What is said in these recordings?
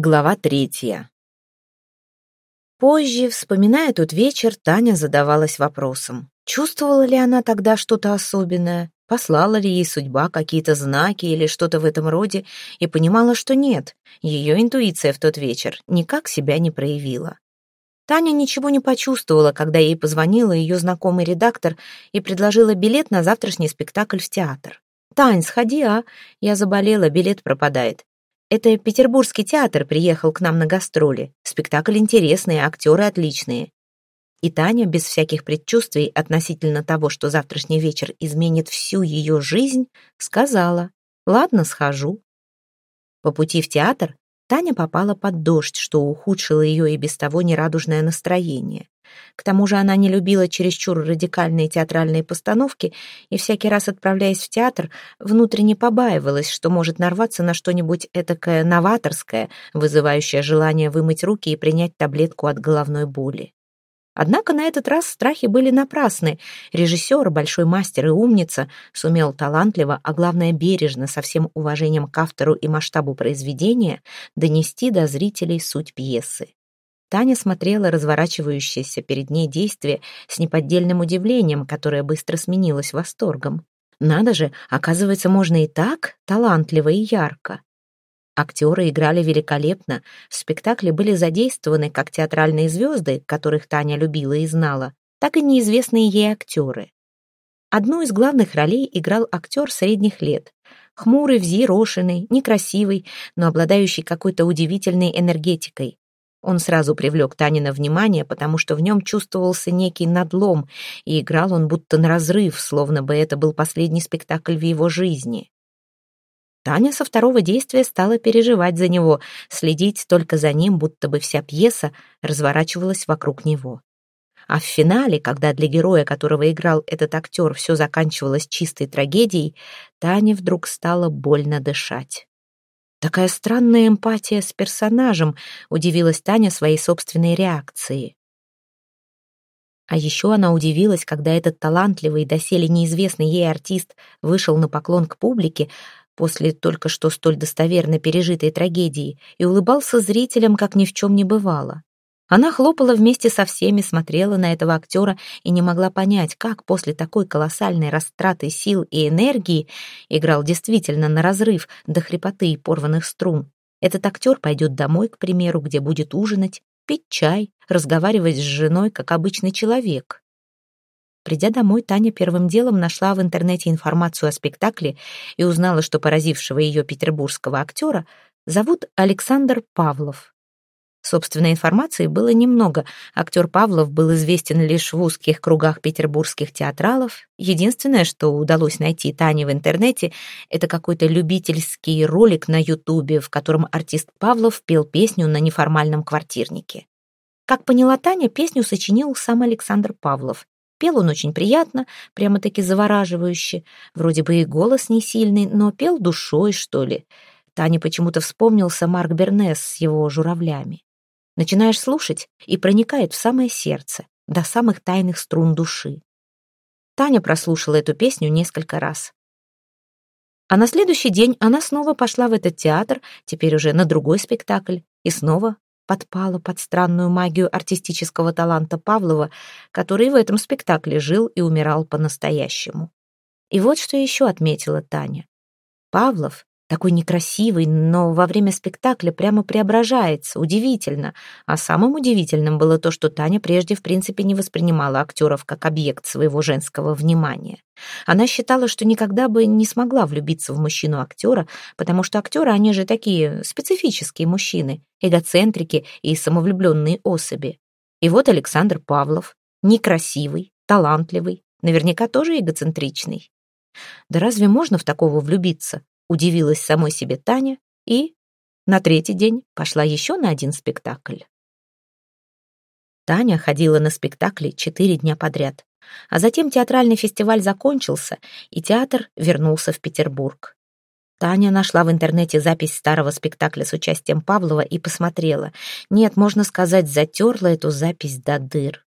Глава третья. Позже, вспоминая тот вечер, Таня задавалась вопросом, чувствовала ли она тогда что-то особенное, послала ли ей судьба какие-то знаки или что-то в этом роде, и понимала, что нет, ее интуиция в тот вечер никак себя не проявила. Таня ничего не почувствовала, когда ей позвонила ее знакомый редактор и предложила билет на завтрашний спектакль в театр. «Тань, сходи, а? Я заболела, билет пропадает. Это Петербургский театр приехал к нам на гастроли. Спектакль интересный, актеры отличные. И Таня, без всяких предчувствий относительно того, что завтрашний вечер изменит всю ее жизнь, сказала «Ладно, схожу». По пути в театр Таня попала под дождь, что ухудшило ее и без того нерадужное настроение. К тому же она не любила чересчур радикальные театральные постановки и всякий раз, отправляясь в театр, внутренне побаивалась, что может нарваться на что-нибудь этакое новаторское, вызывающее желание вымыть руки и принять таблетку от головной боли. Однако на этот раз страхи были напрасны. Режиссер, большой мастер и умница, сумел талантливо, а главное бережно, со всем уважением к автору и масштабу произведения, донести до зрителей суть пьесы. Таня смотрела разворачивающееся перед ней действие с неподдельным удивлением, которое быстро сменилось восторгом. Надо же, оказывается, можно и так талантливо и ярко. Актеры играли великолепно, в спектакле были задействованы как театральные звезды, которых Таня любила и знала, так и неизвестные ей актеры. Одну из главных ролей играл актер средних лет. Хмурый, взъерошенный, некрасивый, но обладающий какой-то удивительной энергетикой. Он сразу привлек Танина внимание, потому что в нем чувствовался некий надлом, и играл он будто на разрыв, словно бы это был последний спектакль в его жизни. Таня со второго действия стала переживать за него, следить только за ним, будто бы вся пьеса разворачивалась вокруг него. А в финале, когда для героя, которого играл этот актер, все заканчивалось чистой трагедией, Тане вдруг стало больно дышать. Такая странная эмпатия с персонажем, удивилась Таня своей собственной реакции. А еще она удивилась, когда этот талантливый, доселе неизвестный ей артист вышел на поклон к публике после только что столь достоверно пережитой трагедии и улыбался зрителям, как ни в чем не бывало. Она хлопала вместе со всеми, смотрела на этого актера и не могла понять, как после такой колоссальной растраты сил и энергии играл действительно на разрыв до хрипоты и порванных струн. Этот актер пойдет домой, к примеру, где будет ужинать, пить чай, разговаривать с женой, как обычный человек. Придя домой, Таня первым делом нашла в интернете информацию о спектакле и узнала, что поразившего ее петербургского актера зовут Александр Павлов. Собственной информации было немного. Актер Павлов был известен лишь в узких кругах петербургских театралов. Единственное, что удалось найти Тане в интернете, это какой-то любительский ролик на Ютубе, в котором артист Павлов пел песню на неформальном квартирнике. Как поняла Таня, песню сочинил сам Александр Павлов. Пел он очень приятно, прямо-таки завораживающе. Вроде бы и голос не сильный, но пел душой, что ли. Тане почему-то вспомнился Марк Бернес с его журавлями. Начинаешь слушать, и проникает в самое сердце, до самых тайных струн души. Таня прослушала эту песню несколько раз. А на следующий день она снова пошла в этот театр, теперь уже на другой спектакль, и снова подпала под странную магию артистического таланта Павлова, который в этом спектакле жил и умирал по-настоящему. И вот что еще отметила Таня. Павлов такой некрасивый, но во время спектакля прямо преображается, удивительно. А самым удивительным было то, что Таня прежде в принципе не воспринимала актеров как объект своего женского внимания. Она считала, что никогда бы не смогла влюбиться в мужчину-актера, потому что актеры, они же такие специфические мужчины, эгоцентрики и самовлюбленные особи. И вот Александр Павлов, некрасивый, талантливый, наверняка тоже эгоцентричный. Да разве можно в такого влюбиться? Удивилась самой себе Таня и на третий день пошла еще на один спектакль. Таня ходила на спектакли четыре дня подряд. А затем театральный фестиваль закончился, и театр вернулся в Петербург. Таня нашла в интернете запись старого спектакля с участием Павлова и посмотрела. Нет, можно сказать, затерла эту запись до дыр.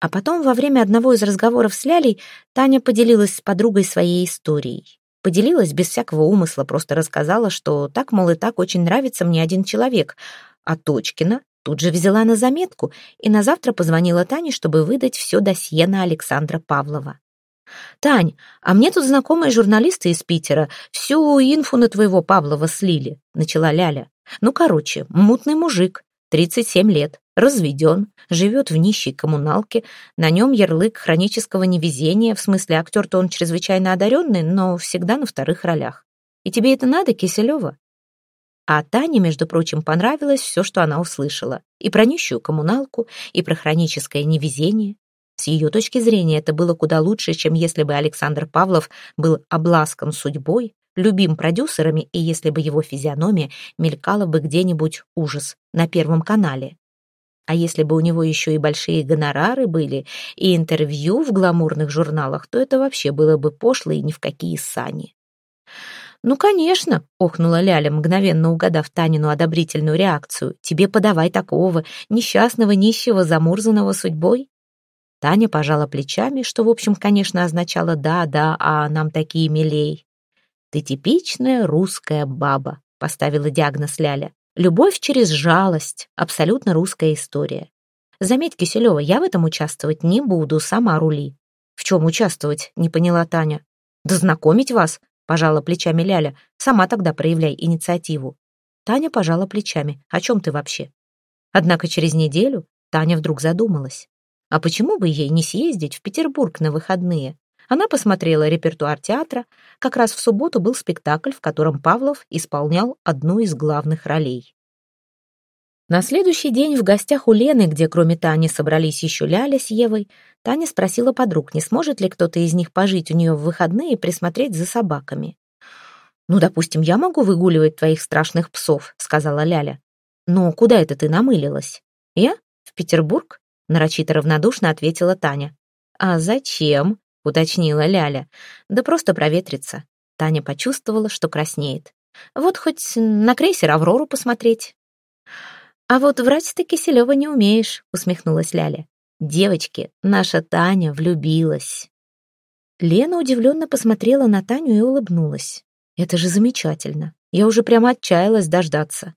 А потом, во время одного из разговоров с Лялей, Таня поделилась с подругой своей историей. Поделилась без всякого умысла, просто рассказала, что так, мол, и так очень нравится мне один человек. А Точкина тут же взяла на заметку и на завтра позвонила Тане, чтобы выдать все досье на Александра Павлова. «Тань, а мне тут знакомые журналисты из Питера всю инфу на твоего Павлова слили», — начала Ляля. «Ну, короче, мутный мужик, 37 лет, разведен, живет в нищей коммуналке, на нем ярлык хронического невезения, в смысле актер-то он чрезвычайно одаренный, но всегда на вторых ролях. И тебе это надо, Киселева?» А Тане, между прочим, понравилось все, что она услышала. И про нищую коммуналку, и про хроническое невезение. С ее точки зрения это было куда лучше, чем если бы Александр Павлов был обласком судьбой, любим продюсерами, и если бы его физиономия мелькала бы где-нибудь ужас на Первом канале. А если бы у него еще и большие гонорары были, и интервью в гламурных журналах, то это вообще было бы пошло и ни в какие сани. «Ну, конечно», — охнула Ляля, мгновенно угадав Танину одобрительную реакцию. «Тебе подавай такого, несчастного, нищего, замурзанного судьбой». Таня пожала плечами, что, в общем, конечно, означало «да, да, а нам такие милей». «Ты типичная русская баба», — поставила диагноз Ляля. «Любовь через жалость. Абсолютно русская история. Заметь, Киселева, я в этом участвовать не буду, сама рули». «В чем участвовать?» — не поняла Таня. «Да знакомить вас», — пожала плечами Ляля. «Сама тогда проявляй инициативу». Таня пожала плечами. «О чем ты вообще?» Однако через неделю Таня вдруг задумалась. А почему бы ей не съездить в Петербург на выходные? Она посмотрела репертуар театра. Как раз в субботу был спектакль, в котором Павлов исполнял одну из главных ролей. На следующий день в гостях у Лены, где кроме Тани собрались еще Ляля с Евой, Таня спросила подруг, не сможет ли кто-то из них пожить у нее в выходные и присмотреть за собаками. «Ну, допустим, я могу выгуливать твоих страшных псов», — сказала Ляля. «Но куда это ты намылилась?» «Я? В Петербург?» нарочито равнодушно ответила Таня. «А зачем?» — уточнила Ляля. «Да просто проветриться». Таня почувствовала, что краснеет. «Вот хоть на крейсер «Аврору» посмотреть». «А вот врать ты, Киселева, не умеешь», — усмехнулась Ляля. «Девочки, наша Таня влюбилась». Лена удивленно посмотрела на Таню и улыбнулась. «Это же замечательно. Я уже прямо отчаялась дождаться.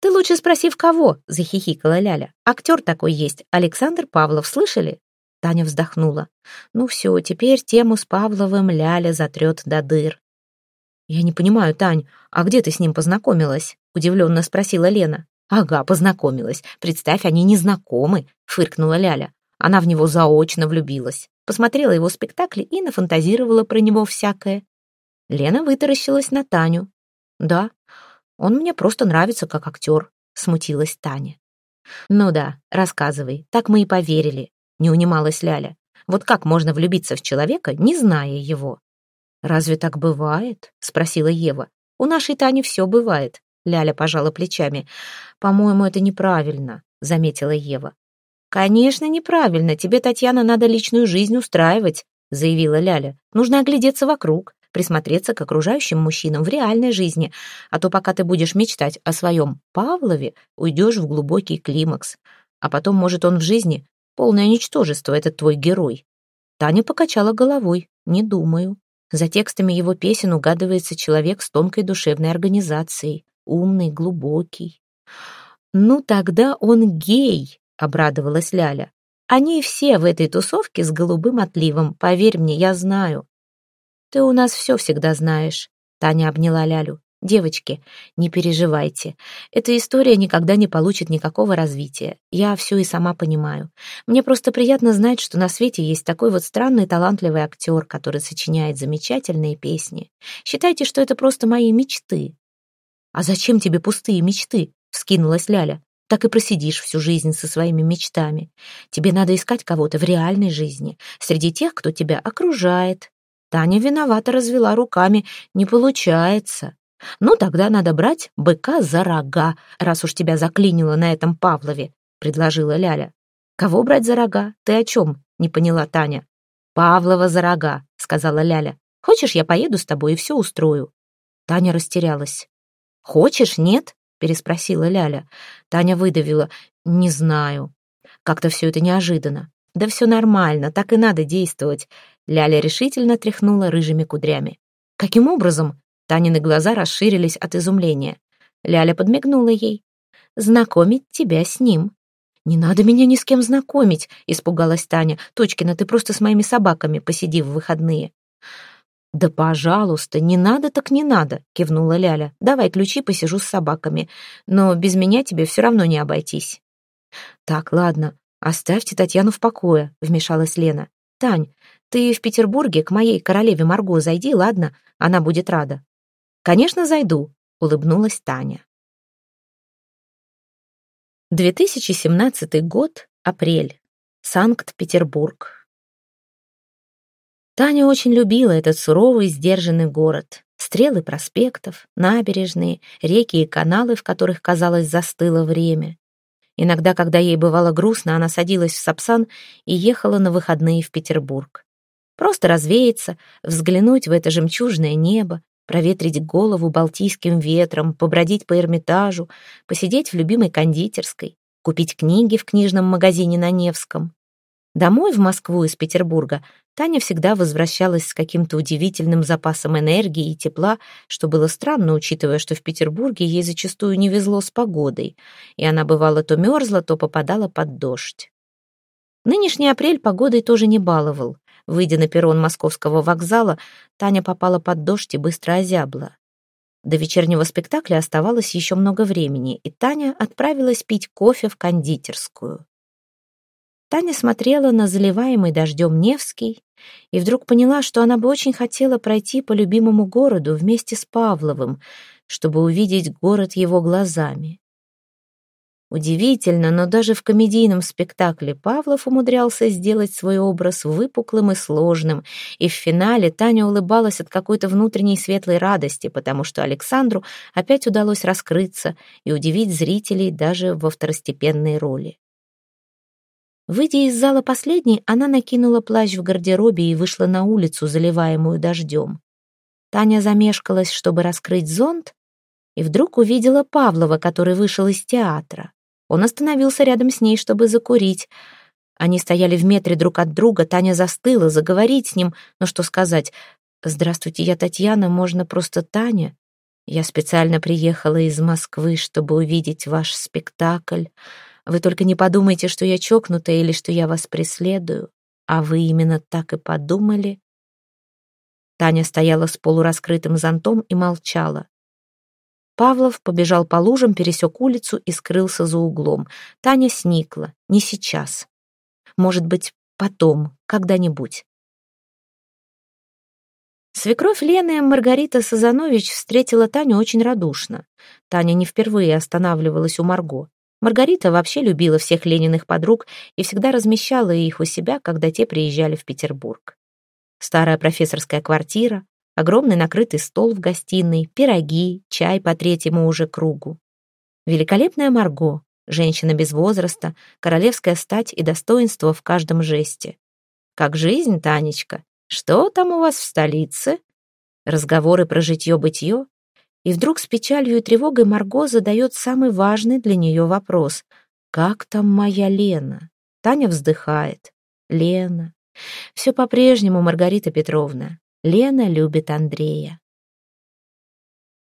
«Ты лучше спроси, в кого?» — захихикала Ляля. «Актер такой есть, Александр Павлов, слышали?» Таня вздохнула. «Ну все, теперь тему с Павловым Ляля затрет до дыр». «Я не понимаю, Тань, а где ты с ним познакомилась?» — удивленно спросила Лена. «Ага, познакомилась. Представь, они не знакомы», — фыркнула Ляля. Она в него заочно влюбилась. Посмотрела его спектакли и нафантазировала про него всякое. Лена вытаращилась на Таню. «Да, он мне просто нравится как актер», — смутилась Таня. «Ну да, рассказывай, так мы и поверили», — не унималась Ляля. «Вот как можно влюбиться в человека, не зная его?» «Разве так бывает?» — спросила Ева. «У нашей Тани все бывает», — Ляля пожала плечами. «По-моему, это неправильно», — заметила Ева. «Конечно, неправильно. Тебе, Татьяна, надо личную жизнь устраивать», — заявила Ляля. «Нужно оглядеться вокруг присмотреться к окружающим мужчинам в реальной жизни, а то пока ты будешь мечтать о своем Павлове, уйдешь в глубокий климакс. А потом, может, он в жизни полное ничтожество, этот твой герой. Таня покачала головой. Не думаю. За текстами его песен угадывается человек с тонкой душевной организацией, умный, глубокий. «Ну, тогда он гей», — обрадовалась Ляля. «Они все в этой тусовке с голубым отливом, поверь мне, я знаю. «Ты у нас все всегда знаешь», — Таня обняла Лялю. «Девочки, не переживайте. Эта история никогда не получит никакого развития. Я все и сама понимаю. Мне просто приятно знать, что на свете есть такой вот странный талантливый актер, который сочиняет замечательные песни. Считайте, что это просто мои мечты». «А зачем тебе пустые мечты?» — вскинулась Ляля. «Так и просидишь всю жизнь со своими мечтами. Тебе надо искать кого-то в реальной жизни, среди тех, кто тебя окружает, Таня виновато развела руками. «Не получается». «Ну, тогда надо брать быка за рога, раз уж тебя заклинило на этом Павлове», — предложила Ляля. «Кого брать за рога? Ты о чем?» — не поняла Таня. «Павлова за рога», — сказала Ляля. «Хочешь, я поеду с тобой и все устрою?» Таня растерялась. «Хочешь, нет?» — переспросила Ляля. Таня выдавила. «Не знаю. Как-то все это неожиданно. Да все нормально, так и надо действовать. Ляля решительно тряхнула рыжими кудрями. «Каким образом?» Танины глаза расширились от изумления. Ляля подмигнула ей. «Знакомить тебя с ним». «Не надо меня ни с кем знакомить», — испугалась Таня. «Точкина, ты просто с моими собаками посиди в выходные». «Да, пожалуйста, не надо так не надо», — кивнула Ляля. «Давай ключи, посижу с собаками. Но без меня тебе все равно не обойтись». «Так, ладно, оставьте Татьяну в покое», — вмешалась Лена. «Тань, ты в Петербурге к моей королеве Марго зайди, ладно? Она будет рада». «Конечно, зайду», — улыбнулась Таня. 2017 год, апрель. Санкт-Петербург. Таня очень любила этот суровый, сдержанный город. Стрелы проспектов, набережные, реки и каналы, в которых, казалось, застыло время. Иногда, когда ей бывало грустно, она садилась в Сапсан и ехала на выходные в Петербург. Просто развеяться, взглянуть в это жемчужное небо, проветрить голову балтийским ветром, побродить по Эрмитажу, посидеть в любимой кондитерской, купить книги в книжном магазине на Невском. Домой в Москву из Петербурга Таня всегда возвращалась с каким-то удивительным запасом энергии и тепла, что было странно, учитывая, что в Петербурге ей зачастую не везло с погодой, и она бывало то мерзла, то попадала под дождь. Нынешний апрель погодой тоже не баловал. Выйдя на перрон московского вокзала, Таня попала под дождь и быстро озябла. До вечернего спектакля оставалось еще много времени, и Таня отправилась пить кофе в кондитерскую. Таня смотрела на заливаемый дождем Невский и вдруг поняла, что она бы очень хотела пройти по любимому городу вместе с Павловым, чтобы увидеть город его глазами. Удивительно, но даже в комедийном спектакле Павлов умудрялся сделать свой образ выпуклым и сложным, и в финале Таня улыбалась от какой-то внутренней светлой радости, потому что Александру опять удалось раскрыться и удивить зрителей даже во второстепенной роли. Выйдя из зала последней, она накинула плащ в гардеробе и вышла на улицу, заливаемую дождем. Таня замешкалась, чтобы раскрыть зонт, и вдруг увидела Павлова, который вышел из театра. Он остановился рядом с ней, чтобы закурить. Они стояли в метре друг от друга, Таня застыла, заговорить с ним, но что сказать? «Здравствуйте, я Татьяна, можно просто Таня?» «Я специально приехала из Москвы, чтобы увидеть ваш спектакль. Вы только не подумайте, что я чокнутая или что я вас преследую. А вы именно так и подумали?» Таня стояла с полураскрытым зонтом и молчала. Павлов побежал по лужам, пересек улицу и скрылся за углом. Таня сникла. Не сейчас. Может быть, потом, когда-нибудь. Свекровь Лены Маргарита Сазанович встретила Таню очень радушно. Таня не впервые останавливалась у Марго. Маргарита вообще любила всех Лениных подруг и всегда размещала их у себя, когда те приезжали в Петербург. Старая профессорская квартира, огромный накрытый стол в гостиной, пироги, чай по третьему уже кругу. Великолепная Марго, женщина без возраста, королевская стать и достоинство в каждом жесте. «Как жизнь, Танечка? Что там у вас в столице?» Разговоры про житье-бытье. И вдруг с печалью и тревогой Марго задает самый важный для нее вопрос. «Как там моя Лена?» Таня вздыхает. «Лена». «Все по-прежнему, Маргарита Петровна. Лена любит Андрея.